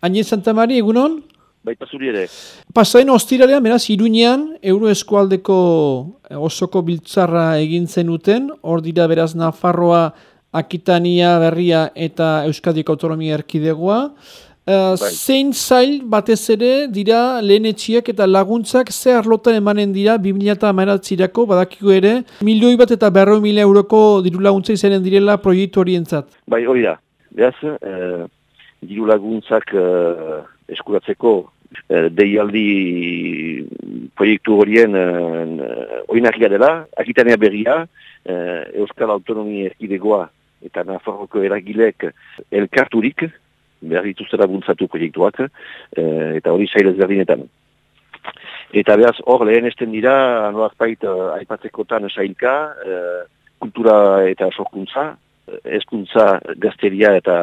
Aine Santamari, egunon? Baita zuri ere. Pasain ostiralean, beraz, Iruñean, Euro Eskualdeko eh, osoko biltzarra egin zenuten, hor dira beraz Nafarroa, Akitania, Berria eta Euskadiko Autonomia Erkidegoa. Uh, zein zail batez ere dira lehenetxiek eta laguntzak ze arlotan emanen dira 2008 badakiko ere milioi bat eta berro mila euroko diru laguntza izanen direla proiektu horientzat. Bai, hori da. Beraz, eh, diru laguntzak uh, eskuratzeko uh, deialdi proiektu horien uh, oinarria dela, akitanea berria, uh, Euskal Autonomia Erkidegoa eta Nafarroko eragilek elkarturik, behar dituztera bultzatu proiektuak, eta hori sailez berdinetan. Eta behaz, hor lehen esten dira, anuak bait, uh, aipatzekotan sailka, kultura eta sorkuntza, eskuntza gazteria eta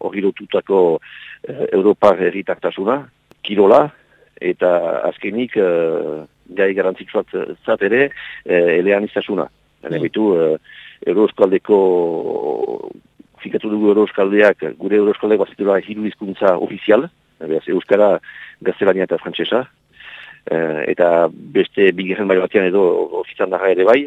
hori lotutako uh, Europar herritaktasuna, kirola, eta azkenik uh, gai garantzitzuat zat ere uh, elean iztasuna. Mm. Bitu, uh, Euroskaldeko fikatu dugu Euroskaldeak, gure Euroskaldeak bazitura hiru izkuntza ofizial, beraz, Euskara gaztelania eta frantsesa, uh, eta beste bigarren bai batean edo ofizian ere bai,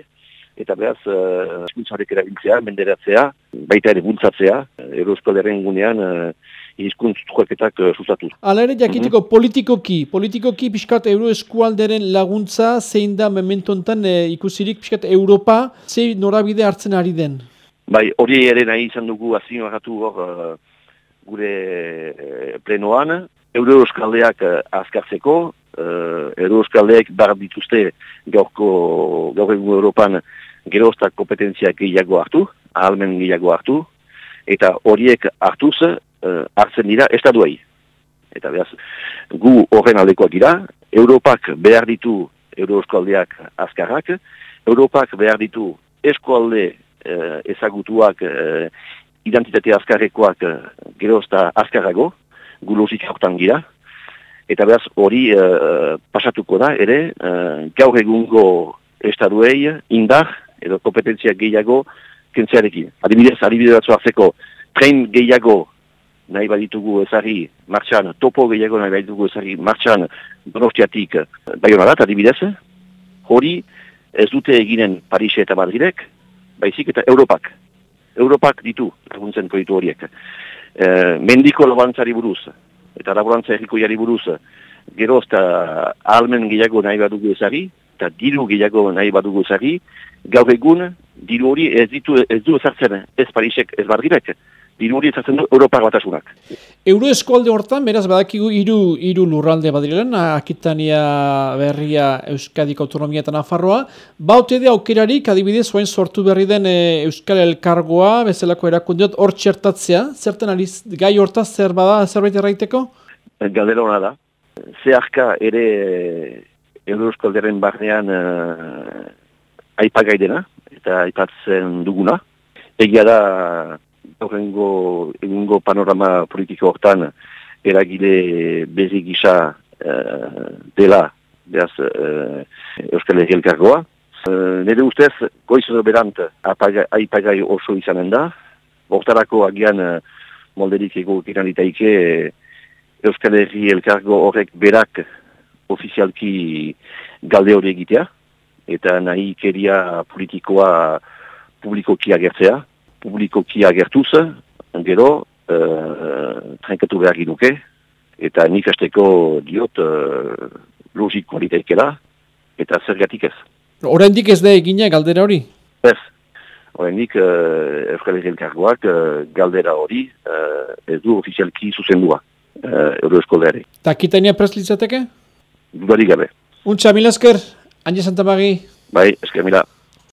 eta behaz, uh, erabiltzea, menderatzea, baita ere bultzatzea, Eurosko leren gunean, uh, izkuntz joeketak uh, sustatuz. Ala ere jakiteko mm -hmm. politikoki, politikoki pixkat Euro eskualderen laguntza zein da mementontan uh, ikusirik pixkat Europa, zein norabide hartzen ari den? Bai, hori ere nahi izan dugu azino hor uh, gure uh, plenoan, Euro eskaldeak uh, azkartzeko, uh, Euro eskaldeak bar dituzte gaurko, gaur egun Europan geroztak kompetentziak gehiago hartu, ahalmen gehiago hartu, eta horiek hartuz uh, hartzen dira estaduai. Eta behaz, gu horren aldekoak dira, Europak behar ditu Euroeskaldeak azkarrak, Europak behar ditu eskualde uh, ezagutuak uh, identitate azkarrekoak uh, gerozta azkarrago, gu hortan gira, eta behaz hori uh, pasatuko da ere, uh, gaur egungo estaduei indar edo kompetentzia gehiago kentzearekin. Adibidez, adibidez batzu hartzeko, tren gehiago nahi baditugu ezari martxan, topo gehiago nahi baditugu ezari martxan donostiatik baionarat, adibidez, hori ez dute eginen Parise eta Madridek, baizik eta Europak. Europak ditu, laguntzen proiektu horiek. E, mendiko labantzari buruz, eta laborantza errikoiari buruz, gero eta almen gehiago nahi badugu ezari, eta diru gehiago nahi badugu ezari, gaur egun, diru hori ez, ditu, ez du ezartzen ez Parisek ez bardirek, diru hori ezartzen du Europar batasunak. Euro eskualde hortan, beraz, badakigu hiru hiru lurralde badiren, Akitania, Berria, Euskadik Autonomia eta Nafarroa, baute de aukerarik, adibidez, oain sortu berri den e, Euskal Elkargoa, bezalako erakundiot, hor txertatzea, zerten aliz, gai hortaz, zer bada, zerbait erraiteko? Galdera hona da. Zeharka ere Euro Euskalderen barnean uh, aipagai dena, eta aipatzen duguna. Egia da, horrengo egungo panorama politiko hortan, eragile bezi gisa uh, dela, beraz, uh, Euskal Herri Elkargoa. Uh, nire ustez, goiz berant aipagai oso izanen da. Hortarako agian uh, molderik ego ikan ditaike Euskal Herri horrek berak ofizialki galde hori egitea eta nahi keria politikoa publikoki agertzea, publikoki agertuz, gero, uh, trenkatu behar ginuke, eta nik asteko diot uh, logik kualitaikela, eta zergatik ez. Horendik ez da egina galdera hori? Ez. Horendik uh, Euskal Herrielkargoak uh, galdera hori uh, ez du ofizialki zuzendua uh, Euroeskoldeari. Ta kitania preslitzateke? Dudarik gabe. Untxa, milazker? Angie Santamagui. Bai, esker mila.